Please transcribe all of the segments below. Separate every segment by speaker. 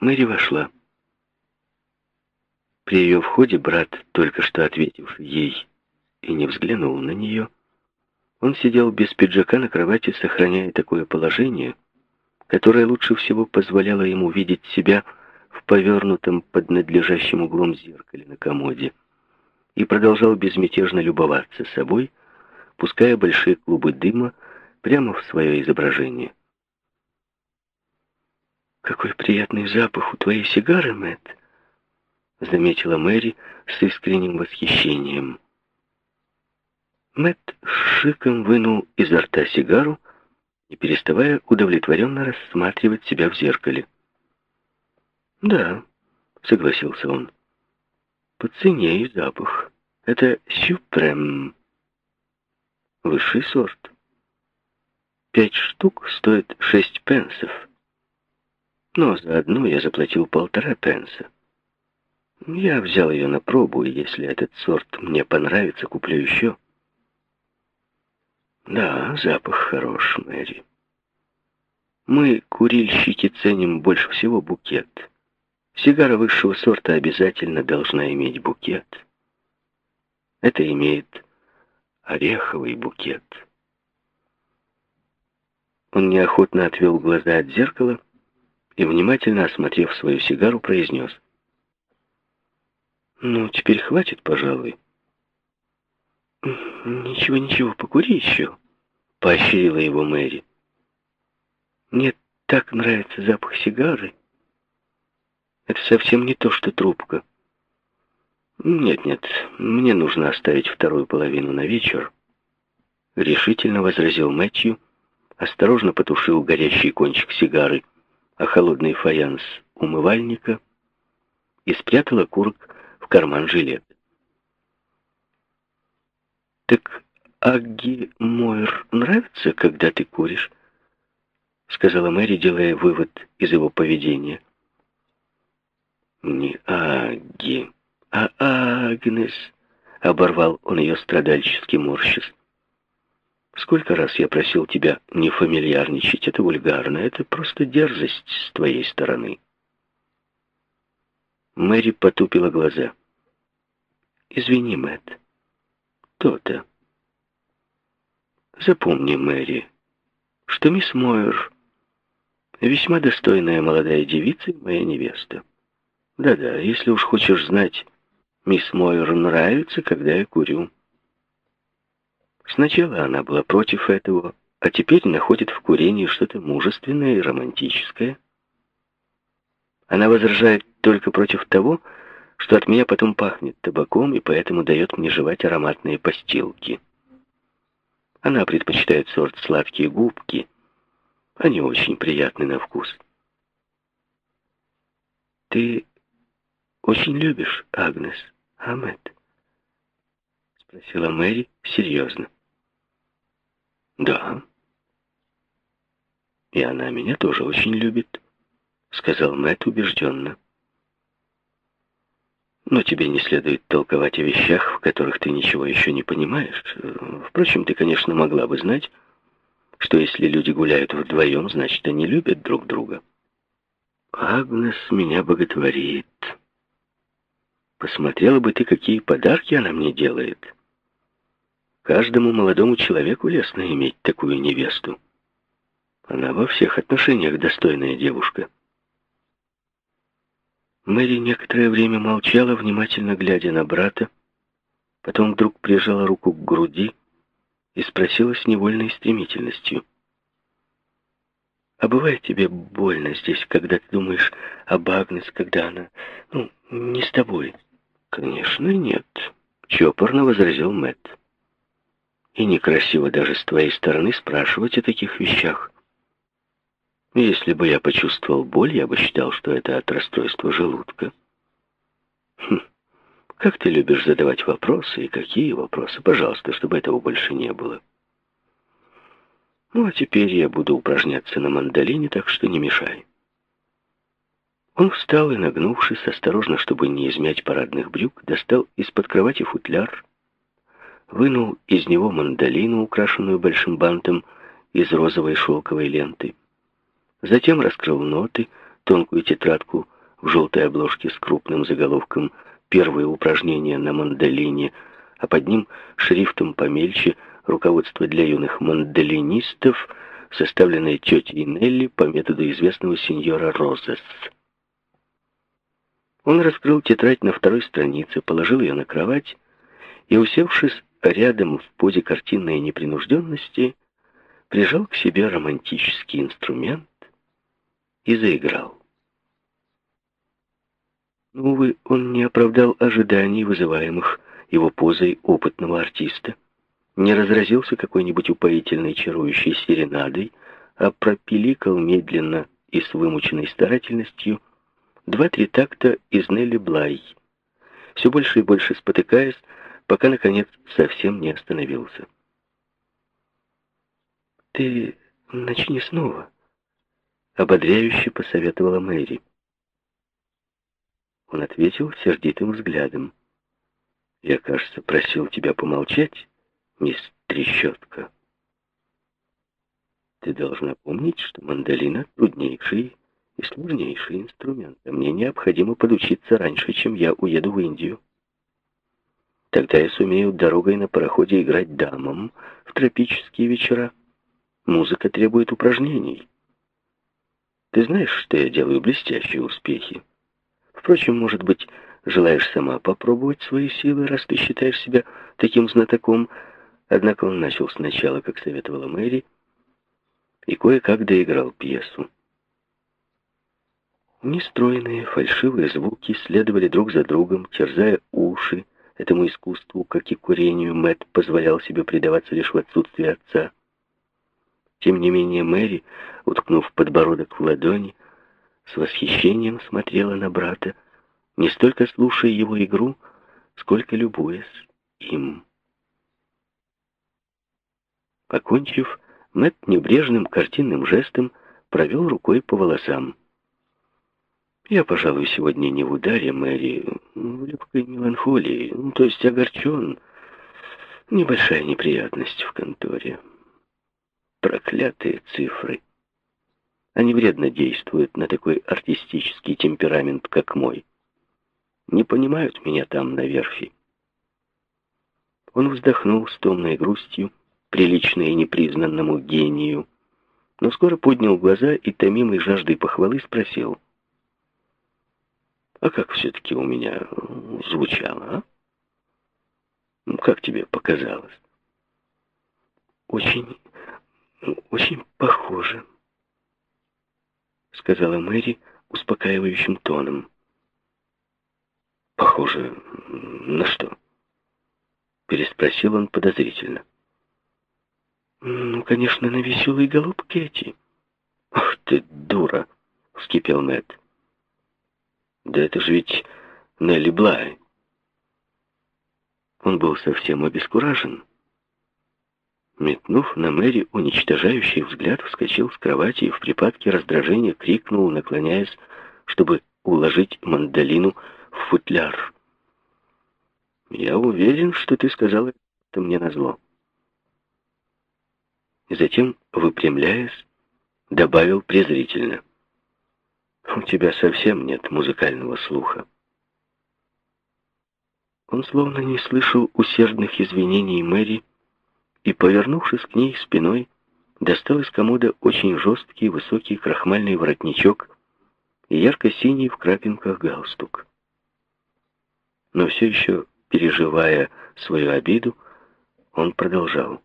Speaker 1: Мэри вошла. При ее входе брат, только что ответивший ей и не взглянул на нее, он сидел без пиджака на кровати, сохраняя такое положение, которое лучше всего позволяло ему видеть себя в повернутом под надлежащим углом зеркале на комоде, и продолжал безмятежно любоваться собой, пуская большие клубы дыма прямо в свое изображение. «Какой приятный запах у твоей сигары, Мэтт!» — заметила Мэри с искренним восхищением. Мэтт шиком вынул изо рта сигару, не переставая удовлетворенно рассматривать себя в зеркале. «Да», — согласился он, — «по цене и запах. Это сюпрем. Высший сорт. Пять штук стоит шесть пенсов. Но за одну я заплатил полтора пенса. Я взял ее на пробу, и если этот сорт мне понравится, куплю еще». Да, запах хорош, Мэри. Мы, курильщики, ценим больше всего букет. Сигара высшего сорта обязательно должна иметь букет. Это имеет ореховый букет. Он неохотно отвел глаза от зеркала и, внимательно осмотрев свою сигару, произнес. «Ну, теперь хватит, пожалуй». «Ничего, ничего, покури еще», — поощрила его Мэри. «Мне так нравится запах сигары. Это совсем не то, что трубка». «Нет-нет, мне нужно оставить вторую половину на вечер», — решительно возразил Мэтью, осторожно потушил горящий кончик сигары, а холодный фаянс умывальника и спрятал окурок в карман жилета. «Так Агги Мойр нравится, когда ты куришь?» Сказала Мэри, делая вывод из его поведения. «Не Агги, а Агнес», — оборвал он ее страдальчески морщис. «Сколько раз я просил тебя не фамильярничать, это вульгарно, это просто дерзость с твоей стороны». Мэри потупила глаза. «Извини, Мэтт, то-то. Запомни, Мэри, что мисс Мойер весьма достойная молодая девица и моя невеста. Да-да, если уж хочешь знать, мисс Мойер нравится, когда я курю. Сначала она была против этого, а теперь находит в курении что-то мужественное и романтическое. Она возражает только против того, что от меня потом пахнет табаком и поэтому дает мне жевать ароматные постилки. Она предпочитает сорт сладкие губки. Они очень приятны на вкус. Ты очень любишь Агнес, Амет? Спросила Мэри серьезно. Да. И она меня тоже очень любит, сказал Мэтт убежденно. Но тебе не следует толковать о вещах, в которых ты ничего еще не понимаешь. Впрочем, ты, конечно, могла бы знать, что если люди гуляют вдвоем, значит, они любят друг друга. Агнес меня боготворит. Посмотрела бы ты, какие подарки она мне делает. Каждому молодому человеку лестно иметь такую невесту. Она во всех отношениях достойная девушка. Мэри некоторое время молчала, внимательно глядя на брата, потом вдруг прижала руку к груди и спросила с невольной стремительностью. «А бывает тебе больно здесь, когда ты думаешь об Агнес, когда она, ну, не с тобой?» «Конечно, нет», — чопорно возразил Мэтт. «И некрасиво даже с твоей стороны спрашивать о таких вещах. Если бы я почувствовал боль, я бы считал, что это от расстройства желудка. Хм. Как ты любишь задавать вопросы и какие вопросы? Пожалуйста, чтобы этого больше не было. Ну, а теперь я буду упражняться на мандолине, так что не мешай. Он встал и, нагнувшись, осторожно, чтобы не измять парадных брюк, достал из-под кровати футляр, вынул из него мандолину, украшенную большим бантом из розовой шелковой ленты, Затем раскрыл ноты, тонкую тетрадку в желтой обложке с крупным заголовком «Первые упражнения на мандолине», а под ним шрифтом помельче «Руководство для юных мандолинистов», составленное тетей Нелли по методу известного сеньора Розес. Он раскрыл тетрадь на второй странице, положил ее на кровать и, усевшись рядом в позе картинной непринужденности, прижал к себе романтический инструмент и заиграл. Увы, он не оправдал ожиданий, вызываемых его позой опытного артиста, не разразился какой-нибудь упоительной чарующей серенадой, а пропиликал медленно и с вымученной старательностью два-три такта из Нелли Блай, все больше и больше спотыкаясь, пока, наконец, совсем не остановился. «Ты начни снова», — ободряюще посоветовала Мэри. Он ответил сердитым взглядом. «Я, кажется, просил тебя помолчать, мисс Трещотка. Ты должна помнить, что мандолина — труднейший и сложнейший инструмент, а мне необходимо подучиться раньше, чем я уеду в Индию». Тогда я сумею дорогой на пароходе играть дамам в тропические вечера. Музыка требует упражнений. Ты знаешь, что я делаю блестящие успехи. Впрочем, может быть, желаешь сама попробовать свои силы, раз ты считаешь себя таким знатоком. Однако он начал сначала, как советовала Мэри, и кое-как доиграл пьесу. Нестройные, фальшивые звуки следовали друг за другом, терзая уши, Этому искусству, как и курению, Мэтт позволял себе предаваться лишь в отсутствие отца. Тем не менее Мэри, уткнув подбородок в ладони, с восхищением смотрела на брата, не столько слушая его игру, сколько любуясь им. Покончив, Мэтт небрежным картинным жестом провел рукой по волосам. Я, пожалуй, сегодня не в ударе, Мэри, в легкой меланхолии, то есть огорчен. Небольшая неприятность в конторе. Проклятые цифры. Они вредно действуют на такой артистический темперамент, как мой. Не понимают меня там, на верфи. Он вздохнул с томной грустью, приличной и непризнанному гению, но скоро поднял глаза и, томимой жаждой похвалы, спросил — а как все-таки у меня звучало, а? Ну, как тебе показалось? Очень, очень похоже, сказала Мэри успокаивающим тоном. Похоже на что? Переспросил он подозрительно. Ну, конечно, на веселый голубь Кэти. Ах ты, дура, вскипел Мэтт. Да это же ведь Нелли Блай. Он был совсем обескуражен. Метнув на Мэри уничтожающий взгляд, вскочил с кровати и в припадке раздражения крикнул, наклоняясь, чтобы уложить мандолину в футляр. «Я уверен, что ты сказал это мне назло». И затем, выпрямляясь, добавил презрительно. У тебя совсем нет музыкального слуха. Он словно не слышал усердных извинений Мэри и, повернувшись к ней спиной, достал из комода очень жесткий высокий крахмальный воротничок и ярко-синий в крапинках галстук. Но все еще, переживая свою обиду, он продолжал.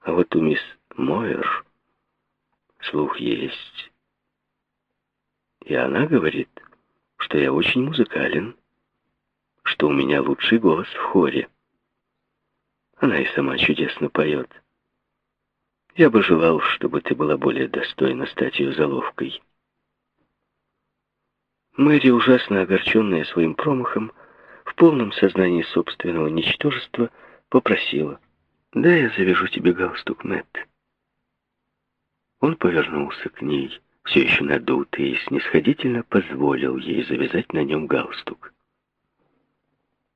Speaker 1: А вот у мисс Мойер слух есть. И она говорит, что я очень музыкален, что у меня лучший голос в хоре. Она и сама чудесно поет. Я бы желал, чтобы ты была более достойна стать ее заловкой. Мэри, ужасно огорченная своим промахом, в полном сознании собственного ничтожества, попросила. «Да, я завяжу тебе галстук, Мэтт». Он повернулся к ней все еще надутый, снисходительно позволил ей завязать на нем галстук.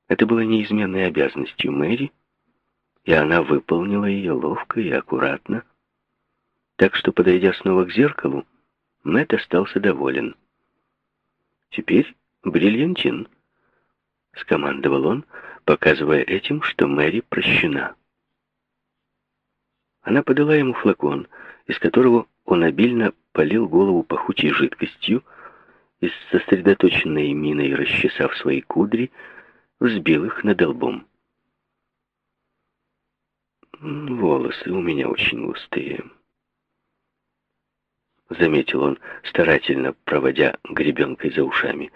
Speaker 1: Это было неизменной обязанностью Мэри, и она выполнила ее ловко и аккуратно, так что, подойдя снова к зеркалу, Мэтт остался доволен. «Теперь бриллиантин», — скомандовал он, показывая этим, что Мэри прощена. Она подала ему флакон, из которого он обильно полил голову пахучей жидкостью и с сосредоточенной миной, расчесав свои кудри, взбил их над лбом. «Волосы у меня очень густые», — заметил он, старательно проводя гребенкой за ушами.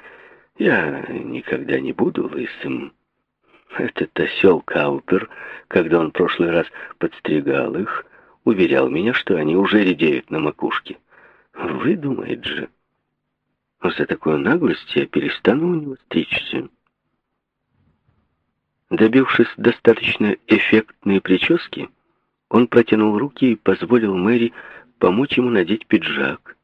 Speaker 1: «Я никогда не буду лысым». Этот осел Каупер, когда он в прошлый раз подстригал их, уверял меня, что они уже редеют на макушке. Выдумает же. За такую наглость я перестану у него стричься. Добившись достаточно эффектной прически, он протянул руки и позволил Мэри помочь ему надеть пиджак.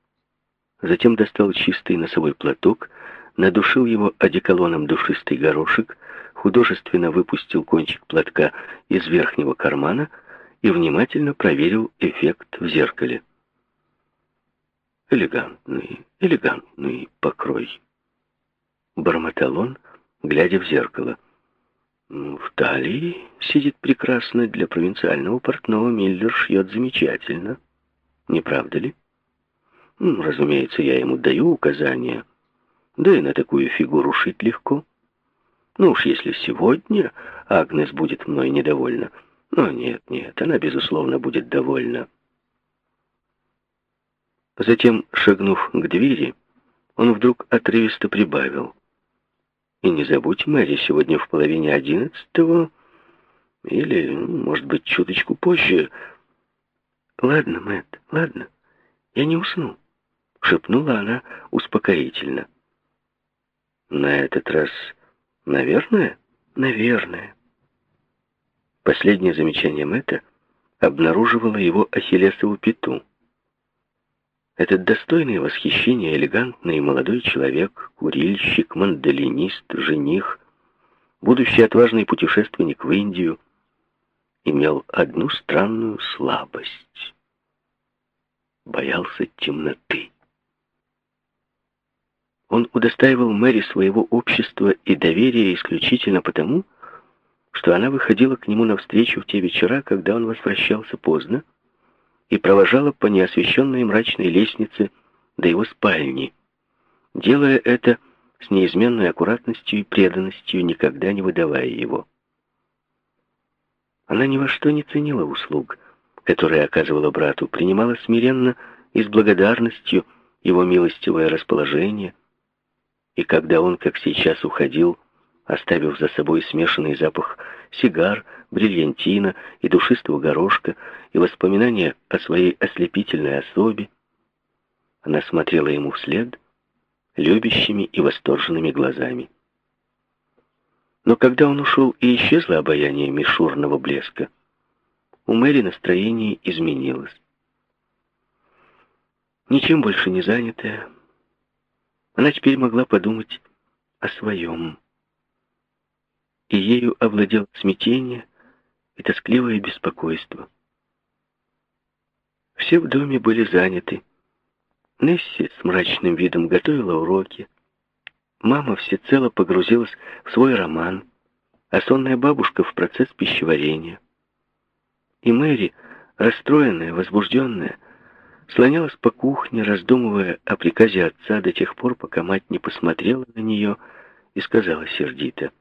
Speaker 1: Затем достал чистый носовой платок, надушил его одеколоном душистый горошек, художественно выпустил кончик платка из верхнего кармана и внимательно проверил эффект в зеркале. «Элегантный, элегантный покрой», — бормотал он, глядя в зеркало. «В талии сидит прекрасно для провинциального портного, Миллер шьет замечательно. Не правда ли? Разумеется, я ему даю указания, да и на такую фигуру шить легко». Ну уж если сегодня Агнес будет мной недовольна. Но нет, нет, она, безусловно, будет довольна. Затем, шагнув к двери, он вдруг отрывисто прибавил. И не забудь, Мэри, сегодня в половине одиннадцатого, или, может быть, чуточку позже. Ладно, Мэтт, ладно, я не усну, шепнула она успокоительно. На этот раз Наверное? Наверное. Последнее замечание Мэтта обнаруживало его ахиллесову пяту. Этот достойный восхищения элегантный молодой человек, курильщик, мандолинист, жених, будущий отважный путешественник в Индию, имел одну странную слабость. Боялся темноты. Он удостаивал Мэри своего общества и доверия исключительно потому, что она выходила к нему навстречу в те вечера, когда он возвращался поздно, и провожала по неосвещенной мрачной лестнице до его спальни, делая это с неизменной аккуратностью и преданностью, никогда не выдавая его. Она ни во что не ценила услуг, которые оказывала брату, принимала смиренно и с благодарностью его милостивое расположение, и когда он, как сейчас, уходил, оставив за собой смешанный запах сигар, бриллиантина и душистого горошка и воспоминания о своей ослепительной особе, она смотрела ему вслед любящими и восторженными глазами. Но когда он ушел и исчезло обаяние мишурного блеска, у Мэри настроение изменилось. Ничем больше не занятая, она теперь могла подумать о своем. Ею овладело смятение и тоскливое беспокойство. Все в доме были заняты. Несси с мрачным видом готовила уроки. Мама всецело погрузилась в свой роман, а сонная бабушка в процесс пищеварения. И Мэри, расстроенная, возбужденная, слонялась по кухне, раздумывая о приказе отца до тех пор, пока мать не посмотрела на нее и сказала сердито,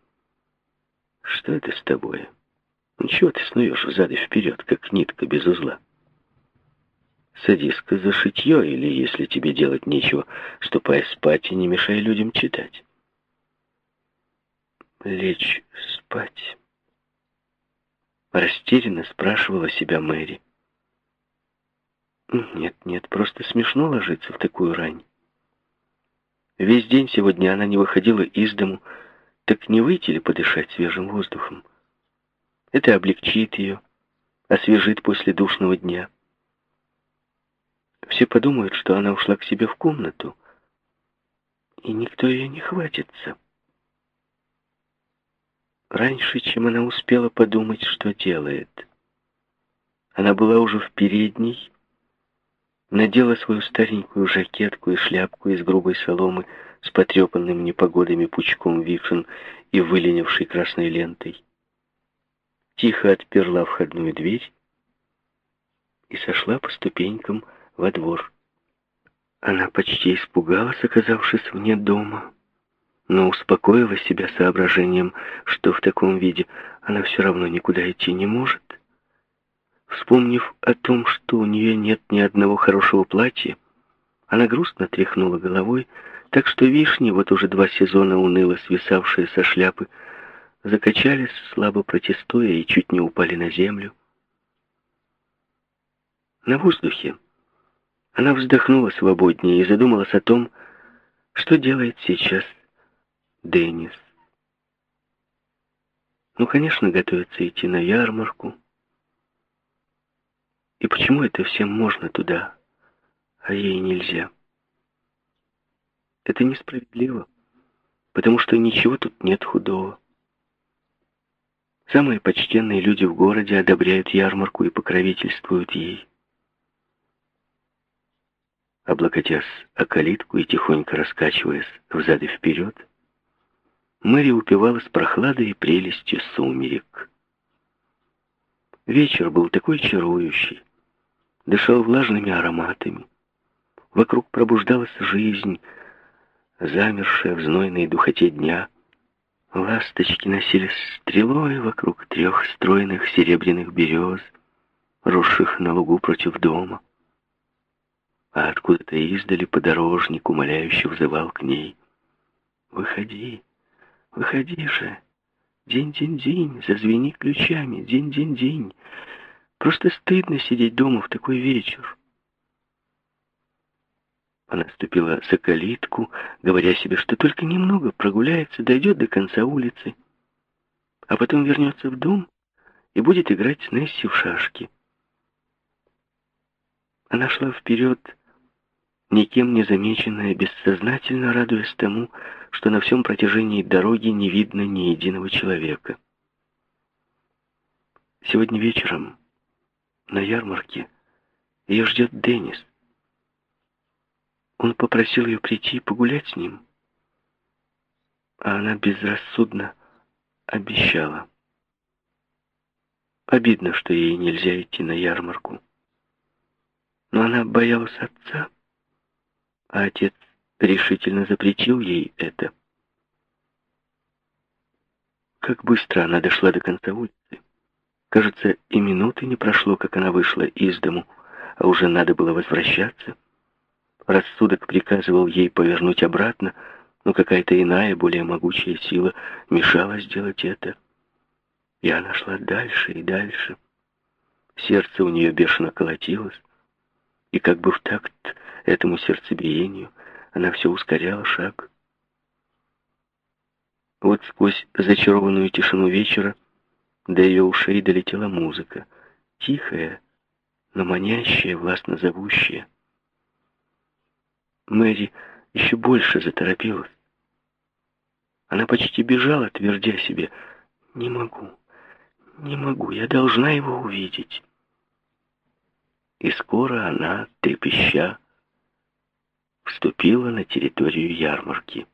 Speaker 1: «Что это с тобой? Ну чего ты снуешь взад и вперед, как нитка без узла? Садись-ка за шитье, или, если тебе делать нечего, ступай спать и не мешай людям читать». «Лечь спать?» Растерянно спрашивала себя Мэри. Нет, нет, просто смешно ложиться в такую рань. Весь день сегодня она не выходила из дому, так не выйти ли подышать свежим воздухом? Это облегчит ее, освежит после душного дня. Все подумают, что она ушла к себе в комнату, и никто ее не хватится. Раньше, чем она успела подумать, что делает. Она была уже в передней, надела свою старенькую жакетку и шляпку из грубой соломы с потрепанным непогодами пучком вишен и выленившей красной лентой. Тихо отперла входную дверь и сошла по ступенькам во двор. Она почти испугалась, оказавшись вне дома, но успокоила себя соображением, что в таком виде она все равно никуда идти не может. Вспомнив о том, что у нее нет ни одного хорошего платья, она грустно тряхнула головой, так что вишни, вот уже два сезона уныло свисавшие со шляпы, закачались, слабо протестуя, и чуть не упали на землю. На воздухе она вздохнула свободнее и задумалась о том, что делает сейчас Деннис. Ну, конечно, готовится идти на ярмарку, и почему это всем можно туда, а ей нельзя? Это несправедливо, потому что ничего тут нет худого. Самые почтенные люди в городе одобряют ярмарку и покровительствуют ей. Облокотясь о калитку и тихонько раскачиваясь взад и вперед, Мэри упивалась прохладой и прелестью сумерек. Вечер был такой чарующий, дышал влажными ароматами. Вокруг пробуждалась жизнь, замершая в знойной духоте дня. Ласточки носились стрелой вокруг трех стройных серебряных берез, росших на лугу против дома. А откуда-то издали подорожник умоляюще взывал к ней. «Выходи, выходи же! День-день-день, зазвени ключами, день-день-день!» Просто стыдно сидеть дома в такой вечер. Она ступила за калитку, говоря себе, что только немного прогуляется, дойдет до конца улицы, а потом вернется в дом и будет играть с Несси в шашки. Она шла вперед, никем не замеченная, бессознательно радуясь тому, что на всем протяжении дороги не видно ни единого человека. Сегодня вечером на ярмарке. Ее ждет Деннис. Он попросил ее прийти и погулять с ним. А она безрассудно обещала. Обидно, что ей нельзя идти на ярмарку. Но она боялась отца, а отец решительно запретил ей это. Как быстро она дошла до конца улицы. Кажется, и минуты не прошло, как она вышла из дому, а уже надо было возвращаться. Рассудок приказывал ей повернуть обратно, но какая-то иная, более могучая сила мешала сделать это. И она шла дальше и дальше. Сердце у нее бешено колотилось, и как бы в такт этому сердцебиению она все ускоряла шаг. Вот сквозь зачарованную тишину вечера до ее ушей долетела музыка, тихая, но манящая, властно зовущая. Мэри еще больше заторопилась. Она почти бежала, твердя себе, «Не могу, не могу, я должна его увидеть». И скоро она, трепеща, вступила на территорию ярмарки.